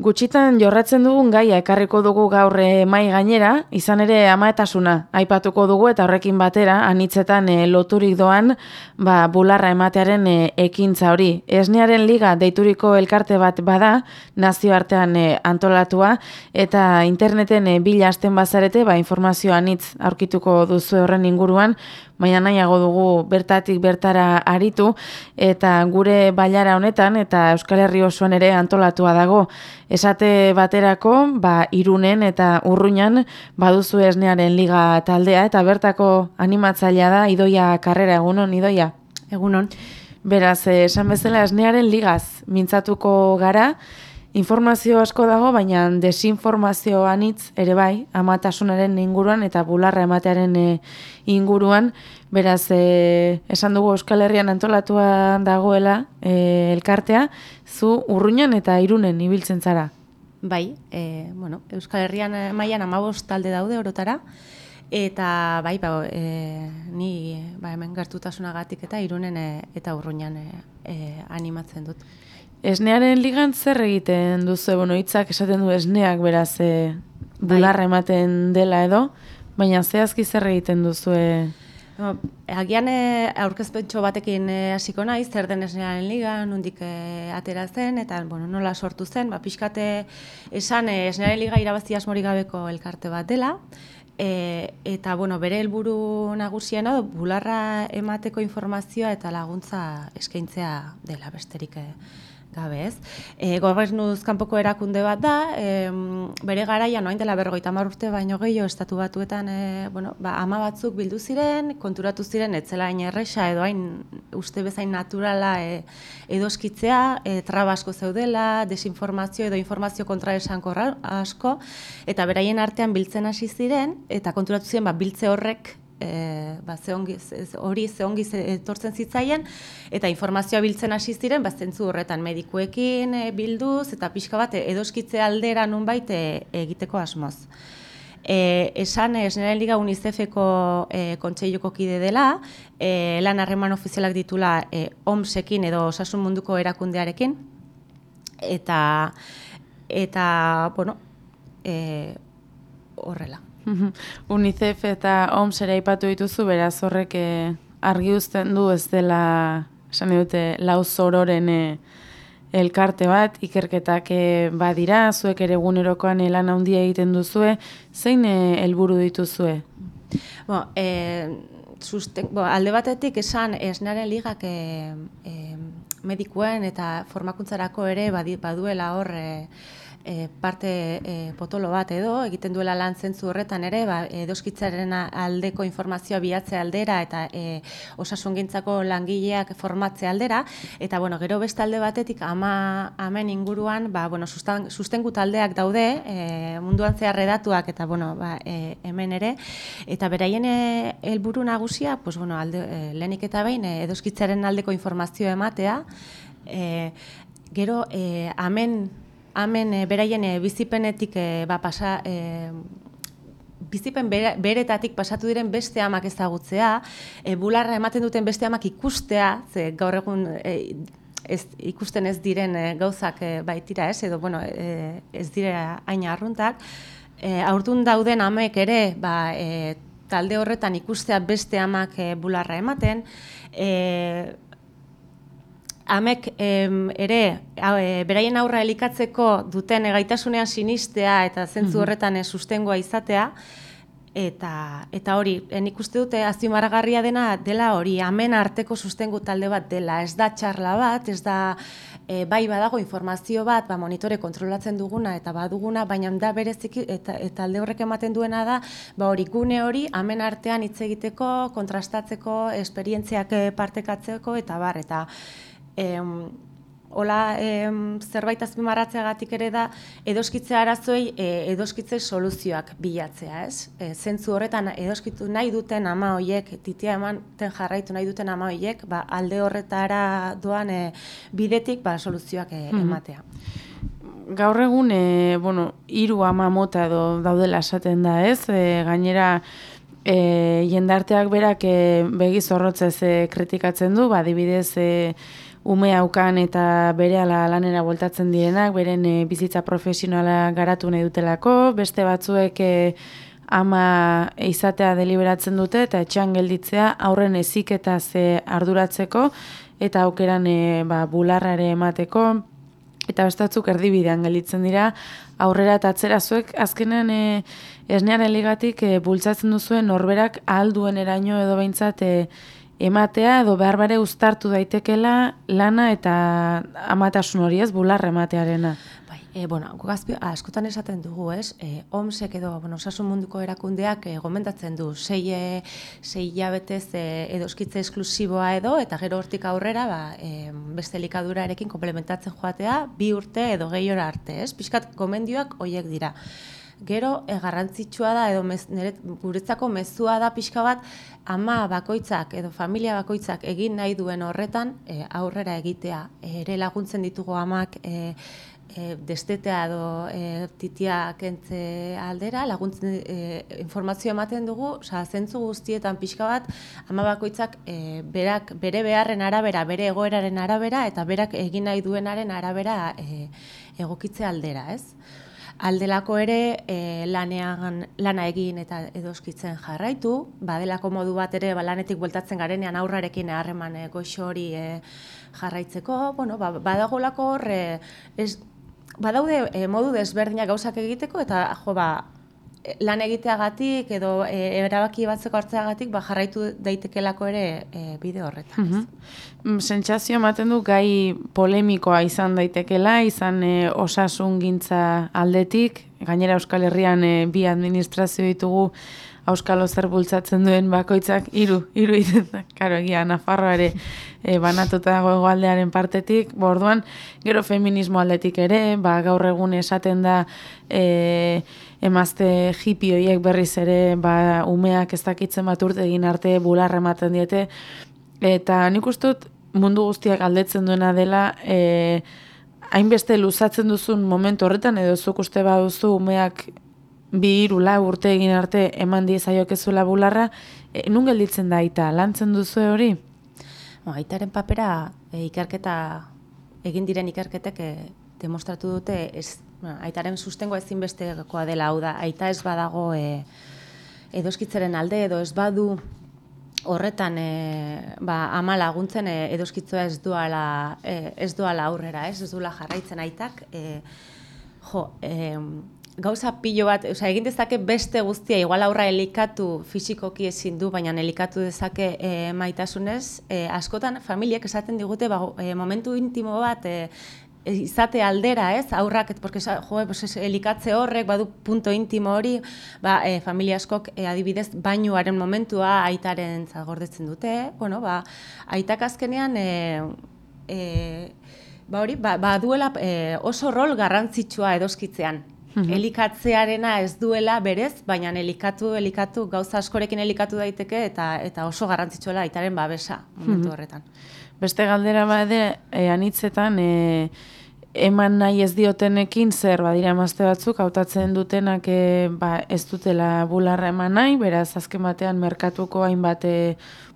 Gutxitan jorratzen dugun gaia ekarriko dugu gaur eh, mai gainera, izan ere amaetasuna aipatuko dugu eta horrekin batera anitzetan e, loturik doan ba, bularra ematearen e, ekintza hori. Esnearen liga deituriko elkarte bat bada, nazioartean e, antolatua, eta interneten e, bila asten bazarete ba, informazio anitz aurkituko duzu horren inguruan, baina nahiago dugu bertatik bertara aritu, eta gure bailara honetan, eta Euskal Herri osoan ere antolatua dago, Esate baterako, ba, irunen eta urruinan baduzu esnearen liga taldea, eta bertako animatzailea da, idoia karrera, egunon, idoia? Egunon. Beraz, eh, esan bezala esnearen ligaz mintzatuko gara, informazio asko dago, baina desinformazio anitz ere bai, amatasunaren inguruan eta bularra ematearen eh, inguruan, beraz, e, esan dugu Euskal Herrian antolatua dagoela e, elkartea, zu urruinan eta irunen ibiltzen zara. Bai, e, bueno, Euskal Herrian mailan amabost talde daude orotara, eta bai, ba, e, ni ba, hemen gertutasunagatik eta irunen eta urruinan e, animatzen dut. Esnearen ligan zer egiten duzu, bueno, hitzak esaten du esneak beraz e, bularra ematen dela edo, baina zehazki zer egiten duzu? No, agian e, aurkezpentso batekin e, hasiko naiz, zer den esnearen liga, nondik e, atera zen, eta bueno, nola sortu zen, ba, pixkate esan e, esnearen liga irabazi asmori gabeko elkarte bat dela, e, eta bueno, bere helburu nagusiena bularra emateko informazioa eta laguntza eskaintzea dela besterik gabe ez. E, gobernuz kanpoko erakunde bat da, e, bere garaia noain dela berrogeita urte baino gehiago estatu batuetan e, bueno, ba, ama batzuk bildu ziren, konturatu ziren etzela hain erresa edo hain uste bezain naturala e, edoskitzea, e, trabasko zeudela, desinformazio edo informazio kontra esanko asko, eta beraien artean biltzen hasi ziren, eta konturatu ziren ba, biltze horrek e, ba, hori ze ongi etortzen zitzaien eta informazioa biltzen hasi ziren ba zentzu horretan medikuekin e, bilduz eta pixka bat edoskitze aldera nunbait e, egiteko asmoz. E, esan Esneren Liga UNICEFeko e, kontseiluko kide dela, e, lan harreman ofizialak ditula e, OMSekin edo osasun munduko erakundearekin eta eta bueno, e, horrela. UNICEF eta OMS ere aipatu dituzu, beraz horrek eh, argi uzten du ez dela, esan dute, lau zororen eh, elkarte bat, ikerketak eh, badira, zuek ere gunerokoan lan handia egiten duzue, zein helburu dituzue? Bo, e, susten, bo, alde batetik esan esnaren ligak e, medikuen eta formakuntzarako ere baduela hor e, parte e, potolo bat edo, egiten duela lan zentzu horretan ere, ba, edoskitzaren aldeko informazioa bihatze aldera eta e, osasungintzako langileak formatze aldera, eta bueno, gero beste alde batetik ama amen inguruan, ba, bueno, sustan, sustengu taldeak daude, e, munduan zehar redatuak eta bueno, ba, e, hemen ere, eta beraien helburu nagusia, pues, bueno, alde, e, lehenik eta behin, e, edoskitzaren aldeko informazioa ematea, e, gero, e, amen hemen e, beraien e, bizipenetik e, ba, pasa, e, bizipen beretatik pasatu diren beste amak ezagutzea, e, bularra ematen duten beste amak ikustea, ze gaur egun e, ez, ikusten ez diren e, gauzak e, baitira ez, edo bueno, e, ez dire aina arruntak, e, aurtun dauden amek ere, ba, e, talde horretan ikustea beste amak e, bularra ematen, e, amek ere e, beraien aurra elikatzeko duten gaitasunean sinistea eta zentzu mhm. horretan e, sustengoa izatea eta eta hori nik uste dute azimaragarria dena dela hori amen arteko sustengu talde bat dela ez da txarla bat ez da e, bai badago informazio bat ba monitore kontrolatzen duguna eta baduguna baina da bereziki eta eta alde horrek ematen duena da ba hori gune hori amen artean hitz egiteko kontrastatzeko esperientziak e, partekatzeko eta bar eta em, Ola, em, zerbait azpimarratzeagatik ere da, edoskitze arazoei e, edoskitze soluzioak bilatzea, ez? E, zentzu horretan, edoskitu nahi duten ama hoiek, titia eman ten jarraitu nahi duten ama hoiek, ba, alde horretara doan e, bidetik ba, soluzioak e, hmm. ematea. Gaur egun, e, bueno, iru ama mota edo daudela esaten da, ez? E, gainera, e, jendarteak berak e, begiz horrotzez e, kritikatzen du, ba, dibidez, e, ume haukan eta bere ala lanera voltatzen direnak, beren e, bizitza profesionala garatu nahi dutelako, beste batzuek e, ama izatea deliberatzen dute eta etxean gelditzea aurren ezik eta ze arduratzeko eta aukeran e, ba, bularrare emateko. Eta bestatzuk erdibidean gelditzen dira aurrera eta atzera zuek azkenen e, esnearen ligatik e, bultzatzen duzuen norberak alduen eraino edo behintzat e, ematea edo behar bare uztartu daitekela lana eta amatasun hori ez bularra ematearena. Bai, e, bueno, gugazpi, askotan esaten dugu, ez? E, OMSek edo, bueno, osasun munduko erakundeak e, gomendatzen du, sei, e, sei jabetez e, edo eskitze esklusiboa edo, eta gero hortik aurrera, ba, e, beste likadurarekin komplementatzen joatea, bi urte edo gehi arte, ez? Piskat gomendioak hoiek dira. Gero e, garrantzitsua da edo mez, nire, guretzako mezua da pixka bat ama bakoitzak edo familia bakoitzak egin nahi duen horretan e, aurrera egitea. ere laguntzen ditugu amak e, e, destetea edo e, titia kentze aldera, laguntzen e, informazio ematen dugu, oza, zentzu guztietan pixka bat, ama bakoitzak e, berak, bere beharren arabera, bere egoeraren arabera, eta berak egin nahi duenaren arabera e, egokitze aldera, ez? Aldelako ere e, lanean lana egin eta edoskitzen jarraitu, badelako modu bat ere ba, lanetik bueltatzen garenean aurrarekin harreman e, goxo hori e, jarraitzeko, bueno, ba, badagolako hor, e, ez, badaude e, modu desberdinak gauzak egiteko eta jo, ba, lan egiteagatik edo e, erabaki batzeko hartzeagatik ba, jarraitu daitekelako ere e, bide horretan. Mm -hmm. Sentsazio ematen du gai polemikoa izan daitekela, izan e, osasun gintza aldetik, gainera Euskal Herrian e, bi administrazio ditugu Euskal Ozer bultzatzen duen bakoitzak hiru hiru izan Karo, egia, Nafarroa ere e, banatuta egoaldearen partetik, borduan, gero feminismo aldetik ere, ba, gaur egun esaten da e, emazte hipi horiek berriz ere ba, umeak ez dakitzen bat urte egin arte bularra ematen diete. Eta nik ustut mundu guztiak aldetzen duena dela e, hainbeste luzatzen duzun momentu horretan edo zuk uste baduzu umeak bi hiru lau urte egin arte eman diezaiok ezula bularra, e, nun gelditzen da aita, lantzen duzu hori? Ba, aitaren papera e, ikerketa egin diren ikerketek e, demostratu dute ez Ba, aitaren sustengo ezinbestekoa dela hau da. Aita ez badago e, edoskitzaren alde edo ez badu horretan e, ba, ama laguntzen e, edoskitzoa ez duala, e, ez duala aurrera, ez, ez duela jarraitzen aitak. E, jo, e, gauza pilo bat, oza, egin dezake beste guztia, igual aurra elikatu fizikoki ezin du, baina elikatu dezake e, maitasunez, e, askotan familiek esaten digute ba, e, momentu intimo bat e, izate aldera, ez? Aurrak, porque jo, pues es, elikatze horrek badu punto intimo hori, ba, e, familia askok e, adibidez bainuaren momentua aitaren zagordetzen dute. Bueno, ba, aitak azkenean e, e, ba hori, ba, ba duela e, oso rol garrantzitsua edoskitzean. Mhm. Elikatzearena ez duela berez, baina elikatu, elikatu, gauza askorekin elikatu daiteke eta eta oso garrantzitsuela aitaren babesa momentu mhm. horretan. Beste galdera bade, e, anitzetan, e, eman nahi ez diotenekin zer badira emazte batzuk hautatzen dutenak e, ba, ez dutela bularra eman nahi, beraz azken batean merkatuko hainbat e,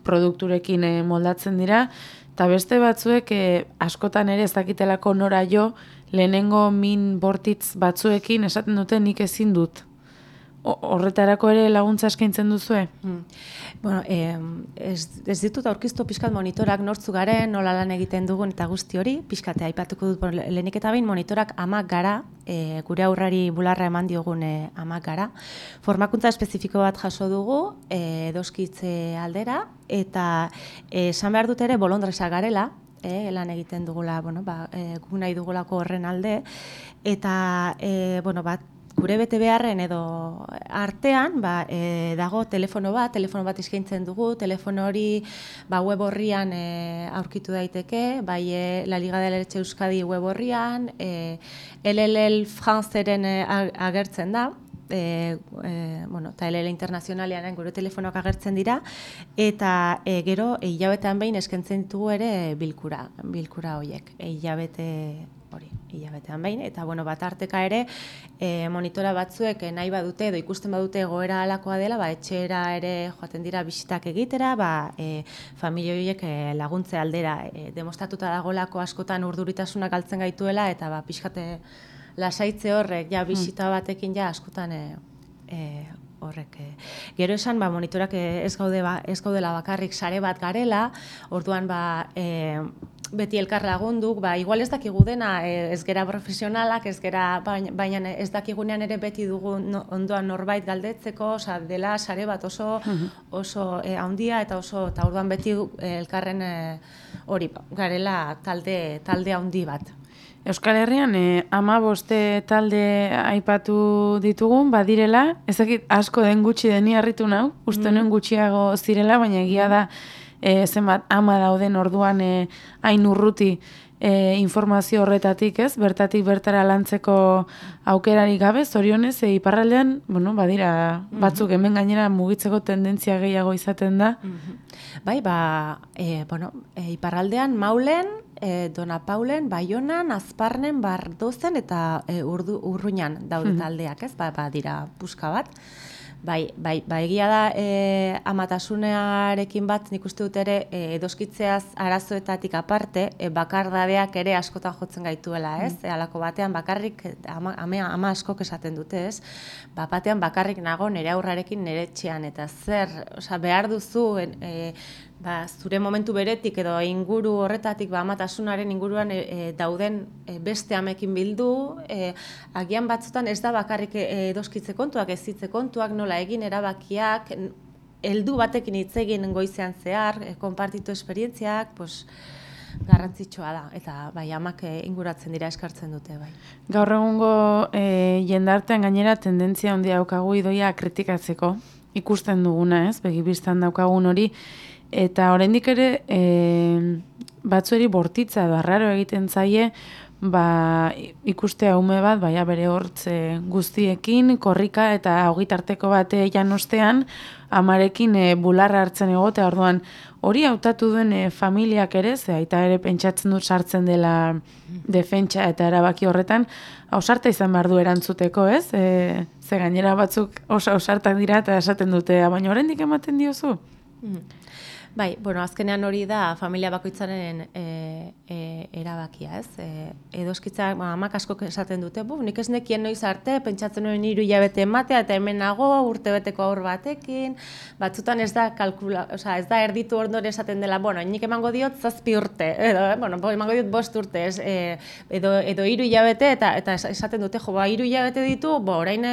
produkturekin e, moldatzen dira, eta beste batzuek e, askotan ere ez dakitelako nora jo lehenengo min bortitz batzuekin esaten dute nik ezin dut horretarako ere laguntza eskaintzen duzue? Mm. Bueno, eh, ez, ez ditut aurkiztu pixkat monitorak nortzu garen, nola lan egiten dugun eta guzti hori, pixkate aipatuko dut lehenik eta bain monitorak amak gara, e, gure aurrari bularra eman diogun e, amak gara. Formakuntza espezifiko bat jaso dugu, e, doskitze aldera, eta esan behar dut ere bolondresa garela, e, lan egiten dugula, bueno, ba, e, gu nahi dugulako horren alde, eta, e, bueno, bat, gure bete beharren edo artean ba, e, dago telefono bat, telefono bat eskaintzen dugu, telefono hori ba, web horrian e, aurkitu daiteke, bai e, La Liga de Leche Euskadi web horrian, e, LLL Franceren e, agertzen da, e, e, bueno, eta LL Internazionalean gure telefonoak agertzen dira, eta e, gero, hilabetean behin eskentzen ditugu ere bilkura, bilkura horiek, hilabete hori, hilabetean behin, eta bueno, bat arteka ere, e, monitora batzuek nahi badute edo ikusten badute egoera alakoa dela, ba, etxera ere joaten dira bisitak egitera, ba, e, familia horiek e, laguntze aldera, e, demostratuta dagolako askotan urduritasuna galtzen gaituela, eta ba, pixkate lasaitze horrek, ja, bisita hmm. batekin ja, askotan e, e, horrek. E. Gero esan, ba, monitorak ez, gaude, ba, ez gaudela bakarrik sare bat garela, orduan ba, e, beti elkar lagunduk, ba, igual ez dakigu dena, e, ez gera profesionalak, ez gera, baina ez dakigunean ere beti dugu ondoan norbait galdetzeko, oza, dela sare bat oso, mhm. oso e, handia eta oso, eta orduan beti e, elkarren e, hori, garela talde, talde handi bat. Euskal Herrian, e, ama boste talde aipatu ditugun, badirela, ezakit asko den gutxi deni harritu nau, uste mm gutxiago zirela, baina egia da, e, zenbat ama dauden orduan e, hain urruti e, informazio horretatik, ez? Bertatik bertara lantzeko aukerari gabe, zorionez, e, iparraldean, bueno, badira, mhm. batzuk hemen gainera mugitzeko tendentzia gehiago izaten da. Mhm. Bai, ba, e, bueno, e, iparraldean maulen, e, Dona Paulen, Baionan, Azparnen, Bardozen eta e, urdu, urruñan daude mhm. taldeak, ez? Ba, ba, dira puska bat. Bai, bai, bai, egia da e, amatasunearekin bat nik uste dut ere e, edoskitzeaz arazoetatik aparte e, bakardadeak ere askotan jotzen gaituela, ez? Mm. E, alako batean bakarrik ama, ama, ama askok esaten dute, ez? Ba, batean bakarrik nago nire aurrarekin nire txean, eta zer, osea, behar duzu e, ba, zure momentu beretik edo inguru horretatik ba, amatasunaren inguruan e, e, dauden e, beste amekin bildu, e, agian batzutan ez da bakarrik e, edoskitze kontuak, ez hitze kontuak, nola egin erabakiak, heldu batekin hitz egin goizean zehar, e, konpartitu esperientziak, pues, garrantzitsua da eta bai amak inguratzen dira eskartzen dute bai. Gaur egungo e, jendartean gainera tendentzia handia daukagu idoia kritikatzeko ikusten duguna, ez? Begibistan daukagun hori eta oraindik ere e, batzueri bortitza da raro egiten zaie ba, ikustea ume bat baia bere hortze guztiekin korrika eta hogitarteko bate janostean amarekin e, bularra hartzen egote orduan hori hautatu duen e, familiak ere ze aita ere pentsatzen dut sartzen dela defentsa eta erabaki horretan ausarta izan behar du erantzuteko ez? E, ze gainera batzuk osa ausartak dira eta esaten dute baina oraindik ematen diozu? Mm. Bai, bueno, azkenean hori da familia bakoitzaren e, e, erabakia, ez? E, edoskitza, ba, amak asko esaten dute, bu, nik ez nekien noiz arte, pentsatzen nuen hiru hilabete ematea, eta hemen nago, urte beteko aur batekin, batzutan ez da kalkula, oza, ez da erditu ondore esaten dela, bueno, nik emango diot zazpi urte, edo, eh? bueno, emango diot bost urte, ez? E, edo, edo hiru hilabete, eta, eta esaten dute, jo, ba, hiru hilabete ditu, bo, orain,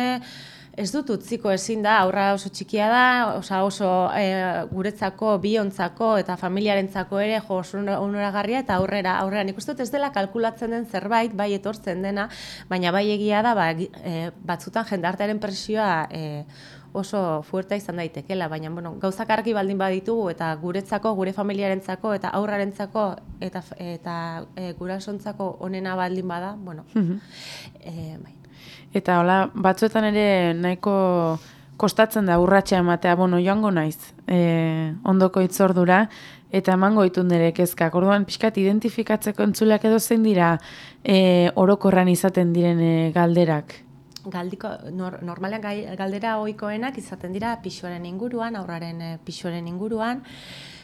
ez dut utziko ezin da, aurra oso txikia da, oso, oso e, guretzako, biontzako eta familiarentzako ere jo oso onoragarria eta aurrera, aurrera nik uste dut ez dela kalkulatzen den zerbait, bai etortzen dena, baina bai egia da, ba, e, batzutan jendartearen presioa e, oso fuertea izan daitekela, baina bueno, gauzak argi baldin baditugu eta guretzako, gure familiarentzako eta aurrarentzako eta eta e, gurasontzako onena baldin bada, bueno. Mm bai. Eta hola, batzuetan ere nahiko kostatzen da urratxe ematea, bueno, joango naiz, e, ondoko itzordura, eta emango itun nire kezkak. Orduan, pixkat, identifikatzeko entzuleak edo zein dira e, orokorran izaten diren e, galderak? Galdiko, nor, normalean galdera ohikoenak izaten dira pixoaren inguruan, aurraren e, pixoaren inguruan,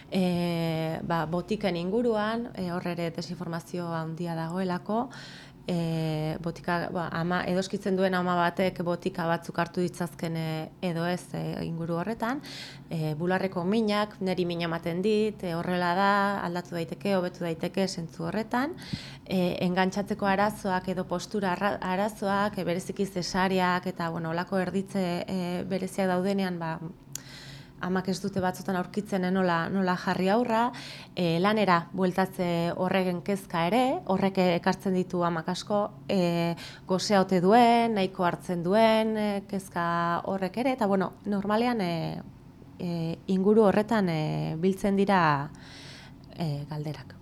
e, ba, botiken inguruan, e, horre ere desinformazio handia dagoelako, e, botika, ba, ama, edoskitzen duen ama batek botika batzuk hartu ditzazken e, edo ez e, inguru horretan, e, bularreko minak, neri mina ematen dit, e, horrela da, aldatu daiteke, hobetu daiteke zentzu horretan, e, engantzatzeko arazoak edo postura arazoak, e, bereziki zesariak eta bueno, olako erditze e, bereziak daudenean, ba, amak ez dute batzutan aurkitzen eh, nola, nola jarri aurra, e, lanera bueltatze horregen kezka ere, horrek ekartzen ditu amak asko, e, gozea ote duen, nahiko hartzen duen, e, kezka horrek ere, eta bueno, normalean e, e, inguru horretan e, biltzen dira e, galderak.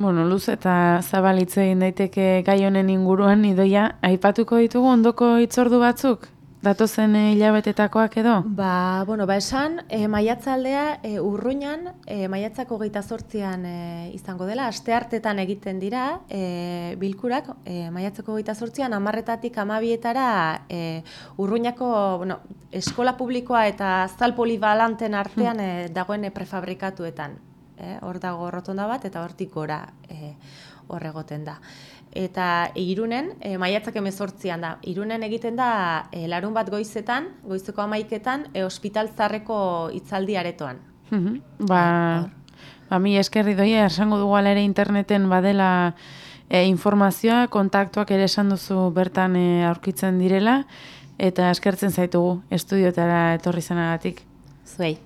Bueno, luz eta zabalitze egin daiteke gai honen inguruan, idoia, aipatuko ditugu ondoko itzordu batzuk? Datozen hilabetetakoak edo? Ba, bueno, ba esan, e, maiatzaldea e, urruinan, e, maiatzako geita sortzian e, izango dela, aste hartetan egiten dira e, bilkurak, e, maiatzako geita sortzian, amarretatik amabietara e, urruinako, bueno, eskola publikoa eta zal polibalanten artean e, dagoen prefabrikatuetan. E, hor dago rotonda bat eta hortik gora e, hor egoten da eta irunen, e, maiatzak emezortzian da, irunen egiten da e, larun bat goizetan, goizeko amaiketan, e, hospital zarreko itzaldi aretoan. ba, ba, mi eskerri doia, esango dugu ere interneten badela e, informazioa, kontaktuak ere esan duzu bertan e, aurkitzen direla, eta eskertzen zaitugu estudiotara etorri zenagatik. Zuei.